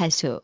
가수